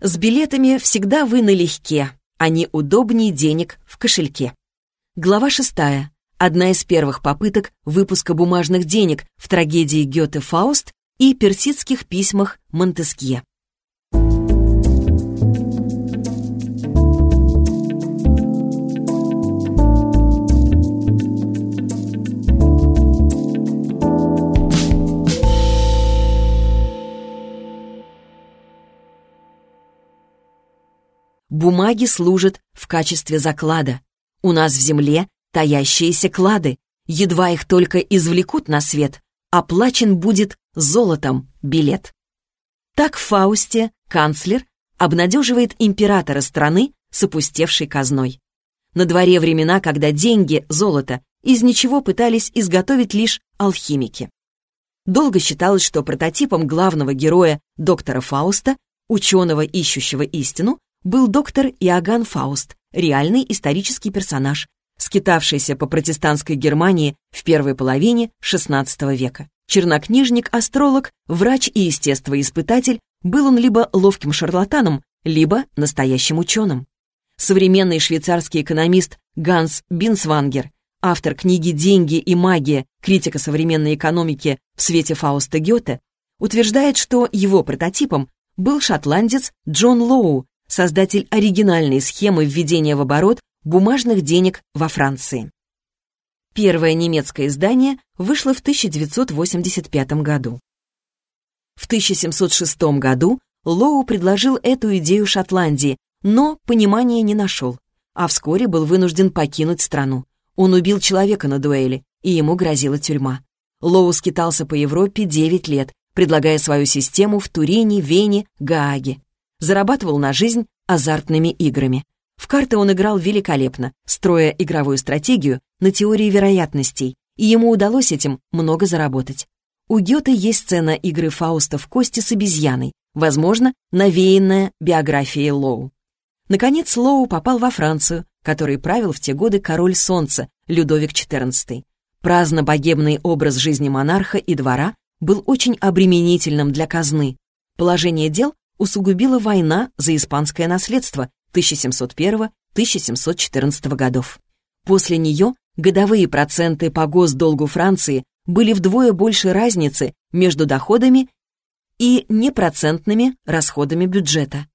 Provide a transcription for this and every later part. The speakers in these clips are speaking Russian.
С билетами всегда вы налегке, они удобнее денег в кошельке. Глава шестая. Одна из первых попыток выпуска бумажных денег в трагедии Гёте «Фауст» и персидских письмах Монтескье. Бумаги служат в качестве заклада. У нас в земле таящиеся клады. Едва их только извлекут на свет, оплачен будет золотом билет. Так в Фаусте канцлер обнадеживает императора страны с опустевшей казной. На дворе времена, когда деньги, золото, из ничего пытались изготовить лишь алхимики. Долго считалось, что прототипом главного героя доктора Фауста, ученого, ищущего истину, был доктор Иоганн Фауст, реальный исторический персонаж, скитавшийся по протестантской Германии в первой половине XVI века. Чернокнижник-астролог, врач и естествоиспытатель, был он либо ловким шарлатаном, либо настоящим ученым. Современный швейцарский экономист Ганс Бинсвангер, автор книги «Деньги и магия. Критика современной экономики в свете Фауста Гёте», утверждает, что его прототипом был шотландец Джон Лоу, создатель оригинальной схемы введения в оборот бумажных денег во Франции. Первое немецкое издание вышло в 1985 году. В 1706 году Лоу предложил эту идею Шотландии, но понимания не нашел, а вскоре был вынужден покинуть страну. Он убил человека на дуэли, и ему грозила тюрьма. Лоу скитался по Европе 9 лет, предлагая свою систему в Турине, Вене, Гааге зарабатывал на жизнь азартными играми. В карты он играл великолепно, строя игровую стратегию на теории вероятностей, и ему удалось этим много заработать. У Гёте есть сцена игры Фауста в кости с обезьяной, возможно, навеянная биографией Лоу. Наконец, Лоу попал во Францию, который правил в те годы король солнца, Людовик XIV. Праздно-богемный образ жизни монарха и двора был очень обременительным для казны. Положение дел усугубила война за испанское наследство 1701-1714 годов. После нее годовые проценты по госдолгу Франции были вдвое больше разницы между доходами и непроцентными расходами бюджета.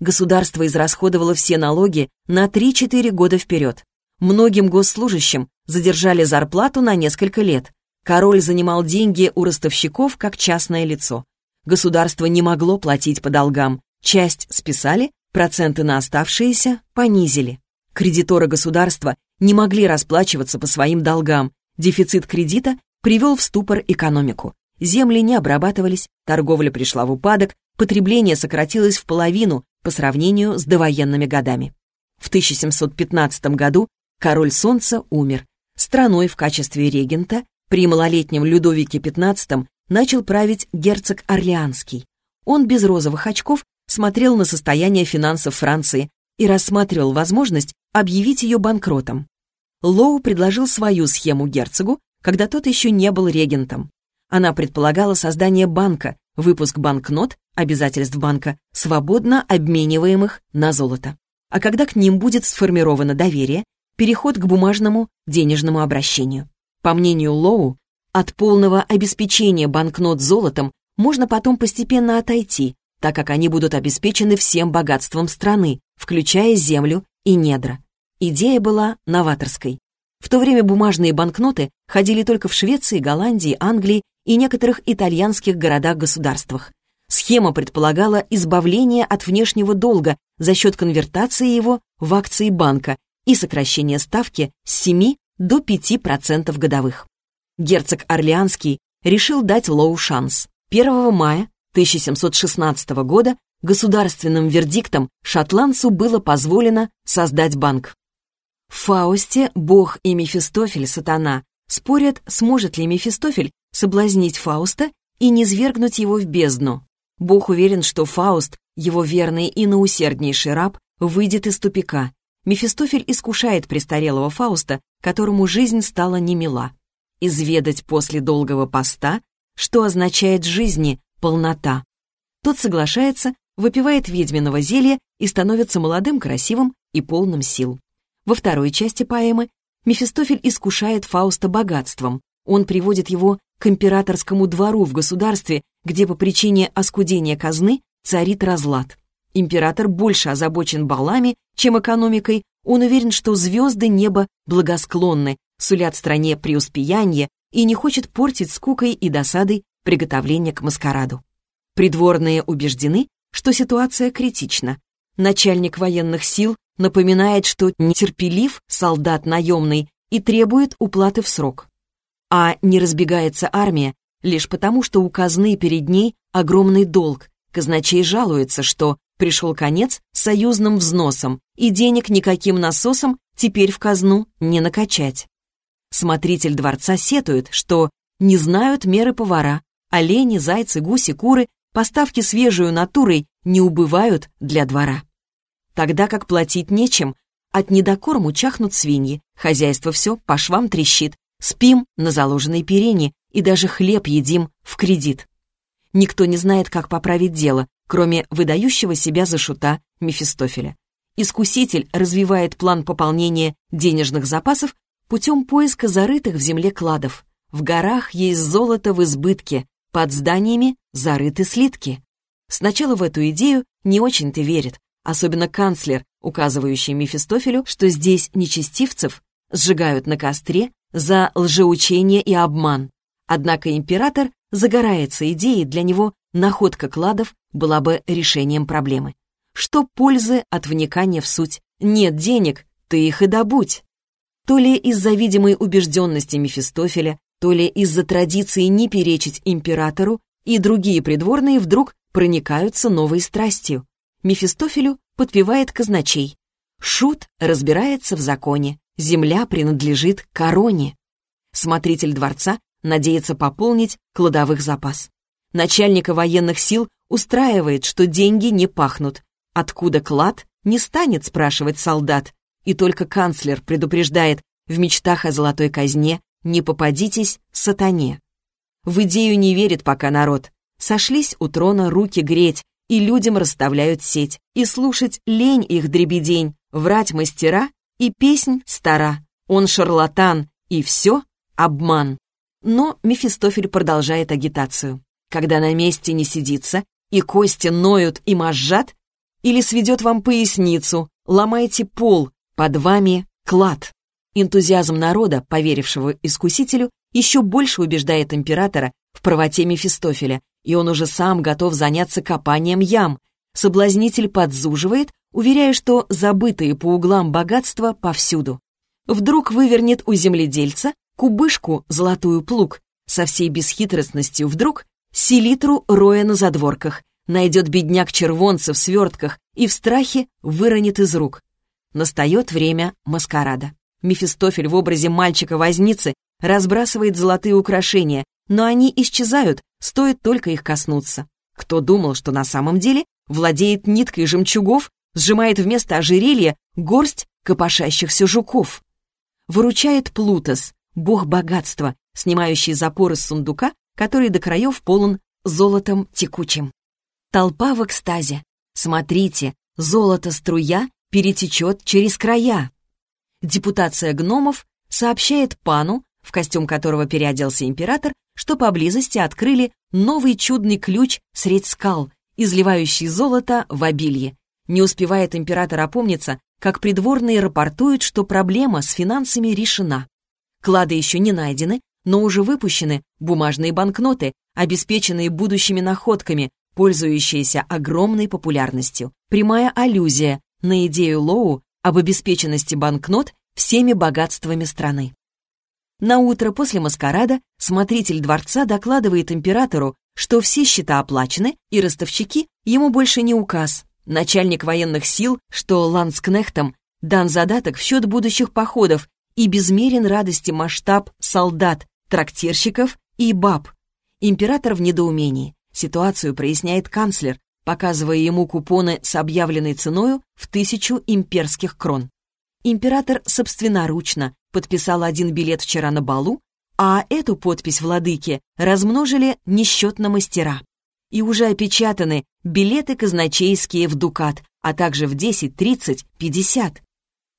Государство израсходовало все налоги на 3-4 года вперед. Многим госслужащим задержали зарплату на несколько лет. Король занимал деньги у ростовщиков как частное лицо. Государство не могло платить по долгам. Часть списали, проценты на оставшиеся понизили. Кредиторы государства не могли расплачиваться по своим долгам. Дефицит кредита привел в ступор экономику. Земли не обрабатывались, торговля пришла в упадок, потребление сократилось в половину по сравнению с довоенными годами. В 1715 году король Солнца умер. Страной в качестве регента при малолетнем Людовике XV начал править герцог Орлеанский. Он без розовых очков смотрел на состояние финансов Франции и рассматривал возможность объявить ее банкротом. Лоу предложил свою схему герцогу, когда тот еще не был регентом. Она предполагала создание банка, выпуск банкнот, обязательств банка, свободно обмениваемых на золото. А когда к ним будет сформировано доверие, переход к бумажному денежному обращению. По мнению Лоу, от полного обеспечения банкнот золотом можно потом постепенно отойти, так как они будут обеспечены всем богатством страны, включая землю и недра. Идея была новаторской. В то время бумажные банкноты ходили только в Швеции, Голландии, Англии и некоторых итальянских городах-государствах. Схема предполагала избавление от внешнего долга за счет конвертации его в акции банка и сокращение ставки с 7 до 5% годовых герцог Орлеанский решил дать Лоу шанс. 1 мая 1716 года государственным вердиктом шотландцу было позволено создать банк. В Фаусте бог и Мефистофель, сатана, спорят, сможет ли Мефистофель соблазнить Фауста и низвергнуть его в бездну. Бог уверен, что Фауст, его верный и наусерднейший раб, выйдет из тупика. Мефистофель искушает престарелого Фауста, которому жизнь стала немила изведать после долгого поста, что означает жизни полнота. Тот соглашается, выпивает ведьминого зелья и становится молодым, красивым и полным сил. Во второй части поэмы Мефистофель искушает Фауста богатством. Он приводит его к императорскому двору в государстве, где по причине оскудения казны царит разлад. Император больше озабочен балами, чем экономикой, он уверен, что звезды неба благосклонны, сулят стране преуспеяние и не хочет портить скукой и досадой приготовление к маскараду. Придворные убеждены, что ситуация критична. Начальник военных сил напоминает, что нетерпелив солдат наемный и требует уплаты в срок. А не разбегается армия лишь потому, что у казны перед ней огромный долг. Казначей жалуется, что пришел конец союзным взносам, и денег никаким насосом теперь в казну не накачать. Смотритель дворца сетует, что не знают меры повара, олени, зайцы, гуси, куры, поставки свежую натурой не убывают для двора. Тогда как платить нечем, от недокорму чахнут свиньи, хозяйство все по швам трещит, спим на заложенной перине и даже хлеб едим в кредит. Никто не знает, как поправить дело, кроме выдающего себя за шута Мефистофеля. Искуситель развивает план пополнения денежных запасов путем поиска зарытых в земле кладов. В горах есть золото в избытке, под зданиями зарыты слитки. Сначала в эту идею не очень-то верит, особенно канцлер, указывающий Мефистофелю, что здесь нечестивцев сжигают на костре за лжеучение и обман. Однако император загорается идеей, для него находка кладов была бы решением проблемы. Что пользы от вникания в суть? Нет денег, ты их и добудь. То ли из-за видимой убежденности Мефистофеля, то ли из-за традиции не перечить императору, и другие придворные вдруг проникаются новой страстью. Мефистофелю подпевает казначей. Шут разбирается в законе, земля принадлежит короне. Смотритель дворца надеется пополнить кладовых запас. Начальника военных сил устраивает, что деньги не пахнут. Откуда клад, не станет спрашивать солдат. И только канцлер предупреждает, в мечтах о золотой казне не попадитесь сатане. В идею не верит пока народ. Сошлись у трона руки греть, и людям расставляют сеть. И слушать лень их дребедень, врать мастера, и песнь стара. Он шарлатан, и все обман. Но Мефистофель продолжает агитацию. Когда на месте не сидится, и кости ноют и мозжат, или сведет вам поясницу, ломайте пол, под вами клад. Энтузиазм народа, поверившего искусителю, еще больше убеждает императора в правоте Мефистофеля, и он уже сам готов заняться копанием ям. Соблазнитель подзуживает, уверяя, что забытые по углам богатства повсюду. Вдруг вывернет у земледельца кубышку золотую плуг, со всей бесхитростностью вдруг селитру роя на задворках, найдет бедняк червонца в свертках и в страхе выронит из рук. Настает время маскарада. Мефистофель в образе мальчика-возницы разбрасывает золотые украшения, но они исчезают, стоит только их коснуться. Кто думал, что на самом деле владеет ниткой жемчугов, сжимает вместо ожерелья горсть копошащихся жуков. Выручает Плутос, бог богатства, снимающий запоры с сундука, который до краев полон золотом текучим. Толпа в экстазе. Смотрите, золото-струя перетечет через края. Депутация гномов сообщает пану, в костюм которого переоделся император, что поблизости открыли новый чудный ключ средь скал, изливающий золото в обилье. Не успевает император опомниться, как придворные рапортуют, что проблема с финансами решена. Клады еще не найдены, но уже выпущены бумажные банкноты, обеспеченные будущими находками, пользующаяся огромной популярностью. Прямая аллюзия на идею Лоу об обеспеченности банкнот всеми богатствами страны. На утро после маскарада смотритель дворца докладывает императору, что все счета оплачены, и ростовщики ему больше не указ. Начальник военных сил, что ланскнехтам дан задаток в счет будущих походов и безмерен радости масштаб солдат, трактирщиков и баб. Император в недоумении. Ситуацию проясняет канцлер, показывая ему купоны с объявленной ценою в тысячу имперских крон. Император собственноручно подписал один билет вчера на балу, а эту подпись владыки размножили несчетно мастера. и уже опечатаны билеты казначейские в дукат, а также в 10, 30, 50.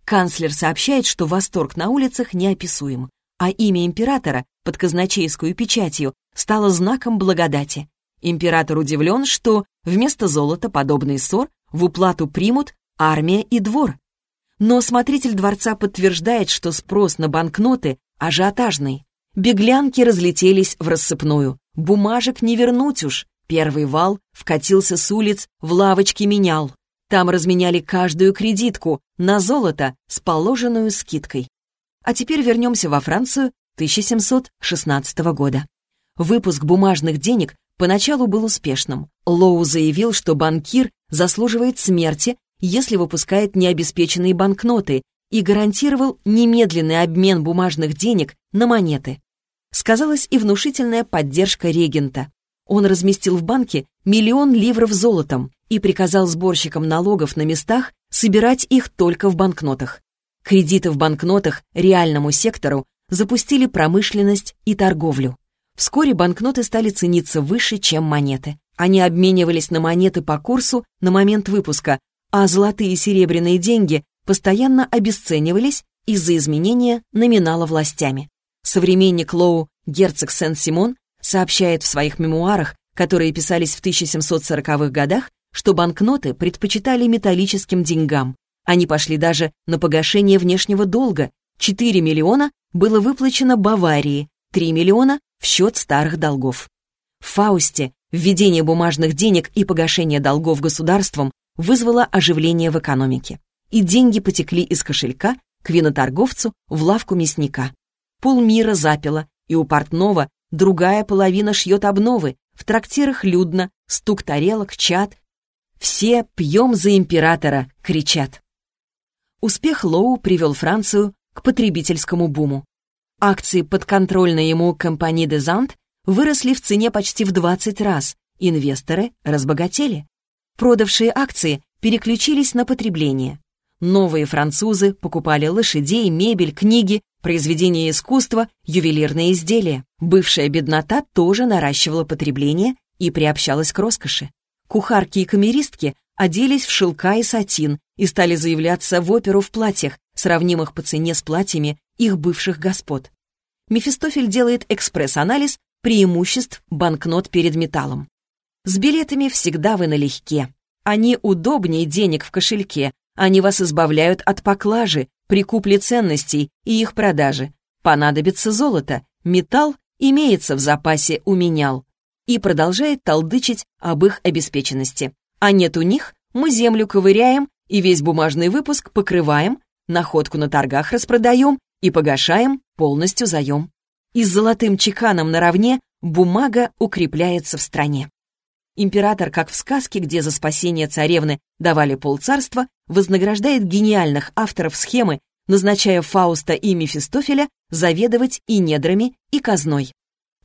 Канцлер сообщает, что восторг на улицах неописуем, а имя императора под казначейскую печатью стало знаком благодати. Император удивлен, что вместо золота подобный ссор в уплату примут армия и двор. Но смотритель дворца подтверждает, что спрос на банкноты ажиотажный. Беглянки разлетелись в рассыпную. Бумажек не вернуть уж. Первый вал вкатился с улиц, в лавочке менял. Там разменяли каждую кредитку на золото с положенную скидкой. А теперь вернемся во Францию 1716 года. Выпуск бумажных денег поначалу был успешным. Лоу заявил, что банкир заслуживает смерти, если выпускает необеспеченные банкноты, и гарантировал немедленный обмен бумажных денег на монеты. Сказалась и внушительная поддержка регента. Он разместил в банке миллион ливров золотом и приказал сборщикам налогов на местах собирать их только в банкнотах. Кредиты в банкнотах реальному сектору запустили промышленность и торговлю. Вскоре банкноты стали цениться выше, чем монеты. Они обменивались на монеты по курсу на момент выпуска, а золотые и серебряные деньги постоянно обесценивались из-за изменения номинала властями. Современник Лоу, герцог Сен-Симон, сообщает в своих мемуарах, которые писались в 1740-х годах, что банкноты предпочитали металлическим деньгам. Они пошли даже на погашение внешнего долга. 4 миллиона было выплачено Баварии, 3 миллиона в счет старых долгов. В Фаусте введение бумажных денег и погашение долгов государством вызвало оживление в экономике. И деньги потекли из кошелька к виноторговцу в лавку мясника. Полмира запило, и у портного другая половина шьет обновы, в трактирах людно, стук тарелок, чат. Все «пьем за императора» кричат. Успех Лоу привел Францию к потребительскому буму. Акции подконтрольной ему компании Дезант выросли в цене почти в 20 раз, инвесторы разбогатели. Продавшие акции переключились на потребление. Новые французы покупали лошадей, мебель, книги, произведения искусства, ювелирные изделия. Бывшая беднота тоже наращивала потребление и приобщалась к роскоши. Кухарки и камеристки оделись в шелка и сатин и стали заявляться в оперу в платьях, сравнимых по цене с платьями их бывших господ. Мефистофель делает экспресс-анализ преимуществ банкнот перед металлом. С билетами всегда вы налегке. Они удобнее денег в кошельке, они вас избавляют от поклажи, при купле ценностей и их продаже. Понадобится золото, металл имеется в запасе у менял. И продолжает толдычить об их обеспеченности. А нет у них, мы землю ковыряем и весь бумажный выпуск покрываем, находку на торгах распродаем и погашаем полностью заем. И с золотым чеканом наравне бумага укрепляется в стране. Император, как в сказке, где за спасение царевны давали полцарства, вознаграждает гениальных авторов схемы, назначая Фауста и Мефистофеля заведовать и недрами, и казной.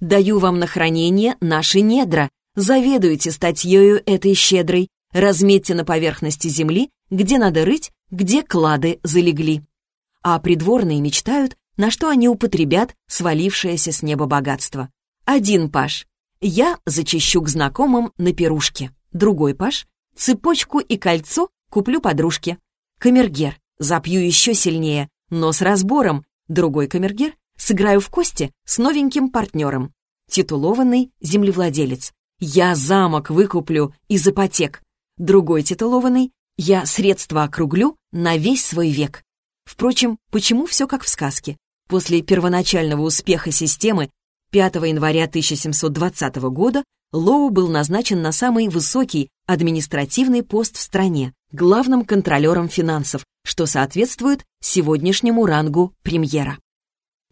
«Даю вам на хранение наши недра, заведуйте статьею этой щедрой, разметьте на поверхности земли, где надо рыть, где клады залегли» а придворные мечтают, на что они употребят свалившееся с неба богатство. Один паш. Я зачищу к знакомым на пирушке. Другой паш. Цепочку и кольцо куплю подружке. Камергер. Запью еще сильнее, но с разбором. Другой камергер. Сыграю в кости с новеньким партнером. Титулованный землевладелец. Я замок выкуплю из ипотек. Другой титулованный. Я средства округлю на весь свой век. Впрочем, почему все как в сказке? После первоначального успеха системы 5 января 1720 года Лоу был назначен на самый высокий административный пост в стране, главным контролером финансов, что соответствует сегодняшнему рангу премьера.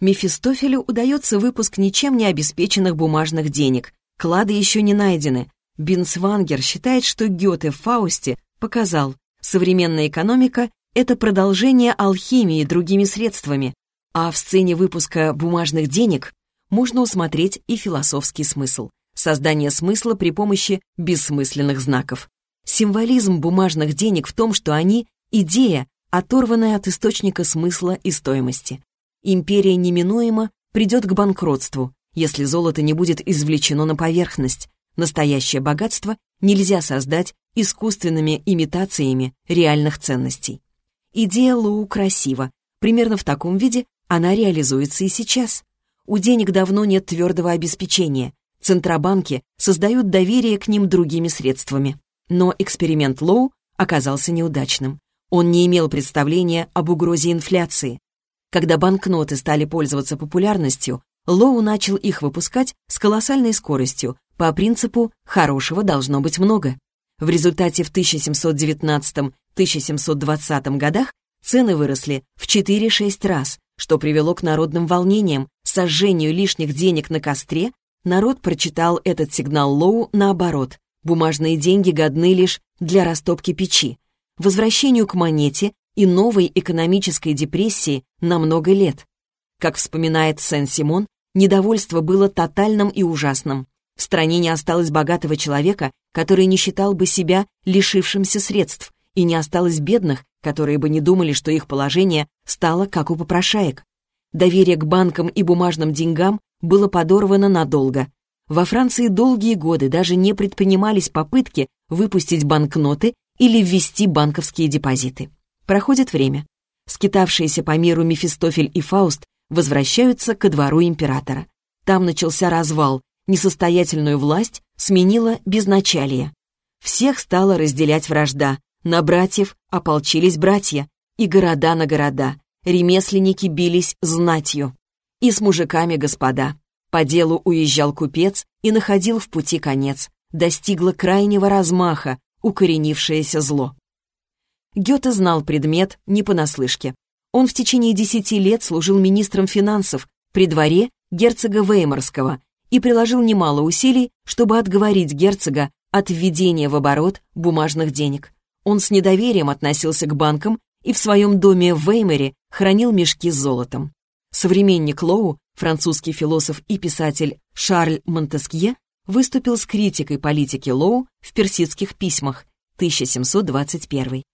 Мефистофелю удается выпуск ничем не обеспеченных бумажных денег. Клады еще не найдены. Бинсвангер считает, что Гёте в Фаусте показал, современная экономика это продолжение алхимии другими средствами, а в сцене выпуска бумажных денег можно усмотреть и философский смысл — создание смысла при помощи бессмысленных знаков. Символизм бумажных денег в том, что они — идея, оторванная от источника смысла и стоимости. Империя неминуемо придет к банкротству, если золото не будет извлечено на поверхность. Настоящее богатство нельзя создать искусственными имитациями реальных ценностей. Идея Лоу красива. Примерно в таком виде она реализуется и сейчас. У денег давно нет твердого обеспечения. Центробанки создают доверие к ним другими средствами. Но эксперимент Лоу оказался неудачным. Он не имел представления об угрозе инфляции. Когда банкноты стали пользоваться популярностью, Лоу начал их выпускать с колоссальной скоростью, по принципу «хорошего должно быть много». В результате в 1719-1720 годах цены выросли в 4-6 раз, что привело к народным волнениям, сожжению лишних денег на костре. Народ прочитал этот сигнал Лоу наоборот. Бумажные деньги годны лишь для растопки печи, возвращению к монете и новой экономической депрессии на много лет. Как вспоминает Сен-Симон, недовольство было тотальным и ужасным. В стране не осталось богатого человека, который не считал бы себя лишившимся средств, и не осталось бедных, которые бы не думали, что их положение стало как у попрошаек. Доверие к банкам и бумажным деньгам было подорвано надолго. Во Франции долгие годы даже не предпринимались попытки выпустить банкноты или ввести банковские депозиты. Проходит время. Скитавшиеся по миру Мефистофель и Фауст возвращаются ко двору императора. Там начался развал, несостоятельную власть сменила безначалие. Всех стала разделять вражда, на братьев ополчились братья, и города на города, ремесленники бились знатью. И с мужиками господа. По делу уезжал купец и находил в пути конец. Достигло крайнего размаха, укоренившееся зло. Гёте знал предмет не понаслышке. Он в течение десяти лет служил министром финансов при дворе герцога Веймарского и приложил немало усилий, чтобы отговорить герцога от введения в оборот бумажных денег. Он с недоверием относился к банкам и в своем доме в Веймере хранил мешки с золотом. Современник Лоу, французский философ и писатель Шарль Монтескье, выступил с критикой политики Лоу в персидских письмах 1721.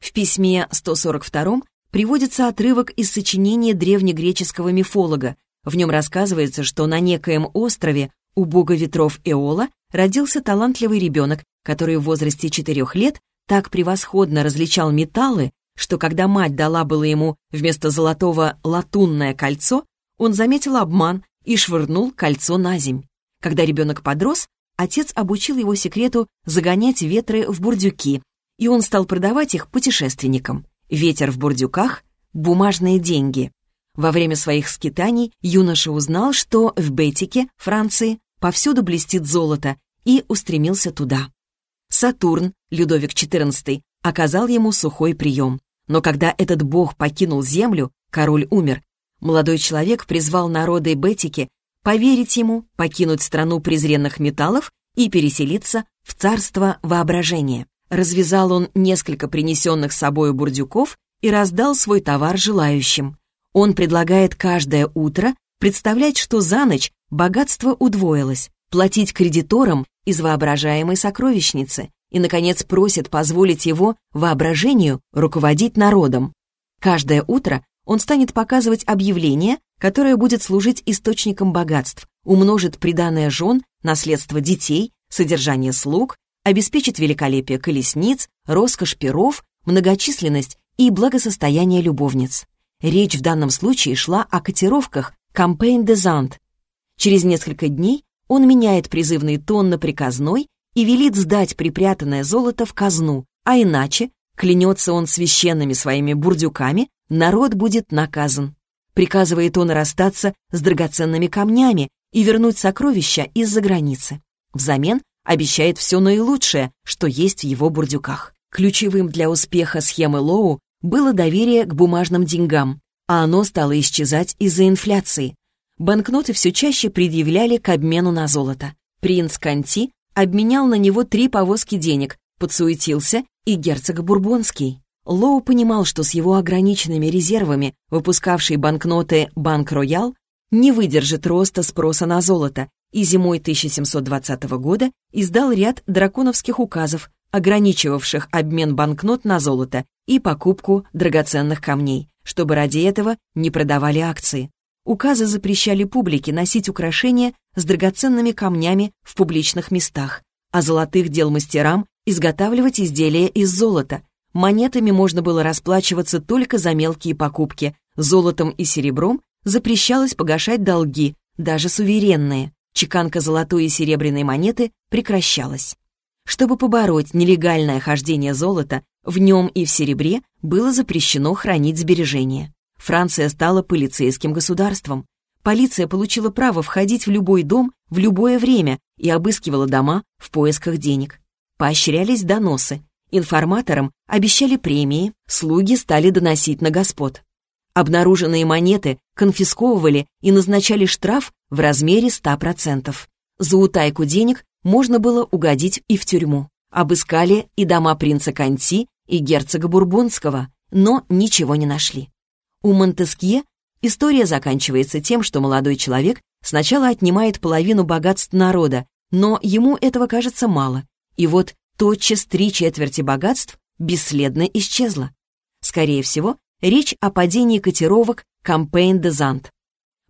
В письме 142 приводится отрывок из сочинения древнегреческого мифолога. В нем рассказывается, что на некоем острове у бога ветров Эола родился талантливый ребенок, который в возрасте четырех лет так превосходно различал металлы, что когда мать дала было ему вместо золотого латунное кольцо, он заметил обман и швырнул кольцо на земь. Когда ребенок подрос, отец обучил его секрету загонять ветры в бурдюки, и он стал продавать их путешественникам. Ветер в бурдюках — бумажные деньги. Во время своих скитаний юноша узнал, что в Бетике, Франции, повсюду блестит золото, и устремился туда. Сатурн, Людовик XIV, оказал ему сухой прием. Но когда этот бог покинул землю, король умер. Молодой человек призвал народы Бетики поверить ему, покинуть страну презренных металлов и переселиться в царство воображения. Развязал он несколько принесенных с собой бурдюков и раздал свой товар желающим. Он предлагает каждое утро представлять, что за ночь богатство удвоилось, платить кредиторам из воображаемой сокровищницы и, наконец, просит позволить его воображению руководить народом. Каждое утро он станет показывать объявление, которое будет служить источником богатств, умножит приданное жен, наследство детей, содержание слуг обеспечит великолепие колесниц, роскошь перов, многочисленность и благосостояние любовниц. Речь в данном случае шла о котировках «Campaign de Zand». Через несколько дней он меняет призывный тон на приказной и велит сдать припрятанное золото в казну, а иначе, клянется он священными своими бурдюками, народ будет наказан. Приказывает он расстаться с драгоценными камнями и вернуть сокровища из-за границы. Взамен обещает все наилучшее, что есть в его бурдюках. Ключевым для успеха схемы Лоу было доверие к бумажным деньгам, а оно стало исчезать из-за инфляции. Банкноты все чаще предъявляли к обмену на золото. Принц Канти обменял на него три повозки денег, подсуетился и герцог Бурбонский. Лоу понимал, что с его ограниченными резервами, выпускавший банкноты Банк Роял, не выдержит роста спроса на золото, и зимой 1720 года издал ряд драконовских указов, ограничивавших обмен банкнот на золото и покупку драгоценных камней, чтобы ради этого не продавали акции. указы запрещали публике носить украшения с драгоценными камнями в публичных местах, а золотых дел мастерам изготавливать изделия из золота. Монетами можно было расплачиваться только за мелкие покупки, золотом и серебром запрещалось погашать долги, даже суверенные. Чеканка золотой и серебряной монеты прекращалась. Чтобы побороть нелегальное хождение золота, в нем и в серебре было запрещено хранить сбережения. Франция стала полицейским государством. Полиция получила право входить в любой дом в любое время и обыскивала дома в поисках денег. Поощрялись доносы. Информаторам обещали премии, слуги стали доносить на господ. Обнаруженные монеты конфисковывали и назначали штраф в размере 100%. За утайку денег можно было угодить и в тюрьму. Обыскали и дома принца Конти и герцога Бурбонского, но ничего не нашли. У Монтескье история заканчивается тем, что молодой человек сначала отнимает половину богатств народа, но ему этого кажется мало, и вот тотчас три четверти богатств бесследно исчезло. Скорее всего, речь о падении котировок de Zant.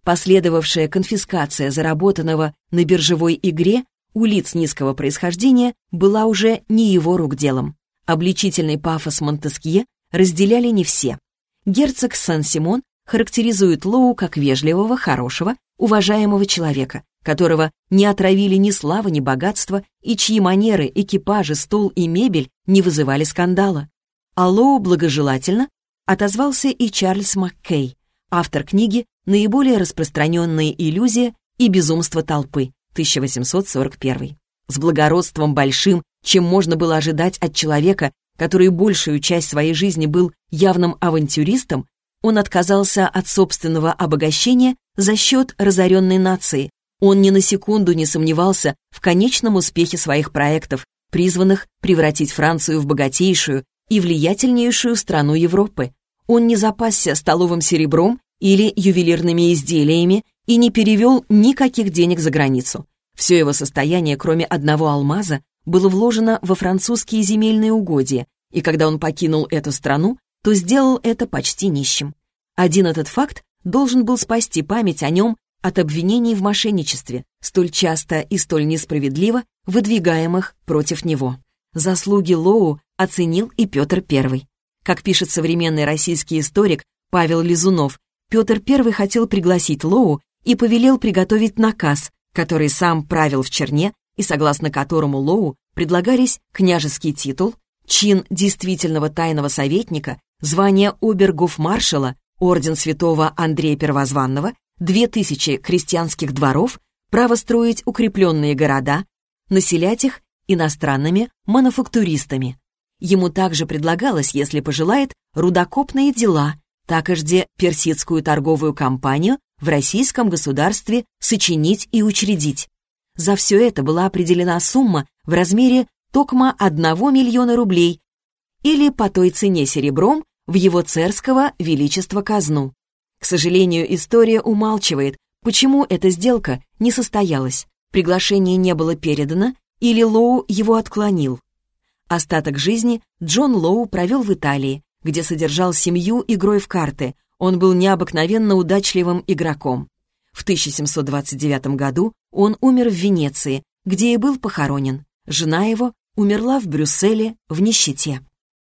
Последовавшая конфискация заработанного на биржевой игре у лиц низкого происхождения была уже не его рук делом. Обличительный пафос Монтескье разделяли не все. Герцог Сан-Симон характеризует Лоу как вежливого, хорошего, уважаемого человека, которого не отравили ни слава, ни богатство, и чьи манеры, экипажи, стол и мебель не вызывали скандала. А Лоу благожелательно отозвался и Чарльз Маккей, автор книги «Наиболее распространенные иллюзия и безумство толпы», 1841. С благородством большим, чем можно было ожидать от человека, который большую часть своей жизни был явным авантюристом, он отказался от собственного обогащения за счет разоренной нации. Он ни на секунду не сомневался в конечном успехе своих проектов, призванных превратить Францию в богатейшую и влиятельнейшую страну Европы. Он не запасся столовым серебром или ювелирными изделиями и не перевел никаких денег за границу. Все его состояние, кроме одного алмаза, было вложено во французские земельные угодья, и когда он покинул эту страну, то сделал это почти нищим. Один этот факт должен был спасти память о нем от обвинений в мошенничестве, столь часто и столь несправедливо выдвигаемых против него. Заслуги Лоу оценил и Петр I. Как пишет современный российский историк Павел Лизунов, Петр I хотел пригласить Лоу и повелел приготовить наказ, который сам правил в Черне и согласно которому Лоу предлагались княжеский титул, чин действительного тайного советника, звание обергофмаршала, орден святого Андрея Первозванного, две тысячи крестьянских дворов, право строить укрепленные города, населять их иностранными мануфактуристами. Ему также предлагалось, если пожелает, рудокопные дела, такожде персидскую торговую компанию в российском государстве сочинить и учредить. За все это была определена сумма в размере токма 1 миллиона рублей или по той цене серебром в его царского величества казну. К сожалению, история умалчивает, почему эта сделка не состоялась, приглашение не было передано или Лоу его отклонил. Остаток жизни Джон Лоу провел в Италии, где содержал семью игрой в карты. Он был необыкновенно удачливым игроком. В 1729 году он умер в Венеции, где и был похоронен. Жена его умерла в Брюсселе в нищете.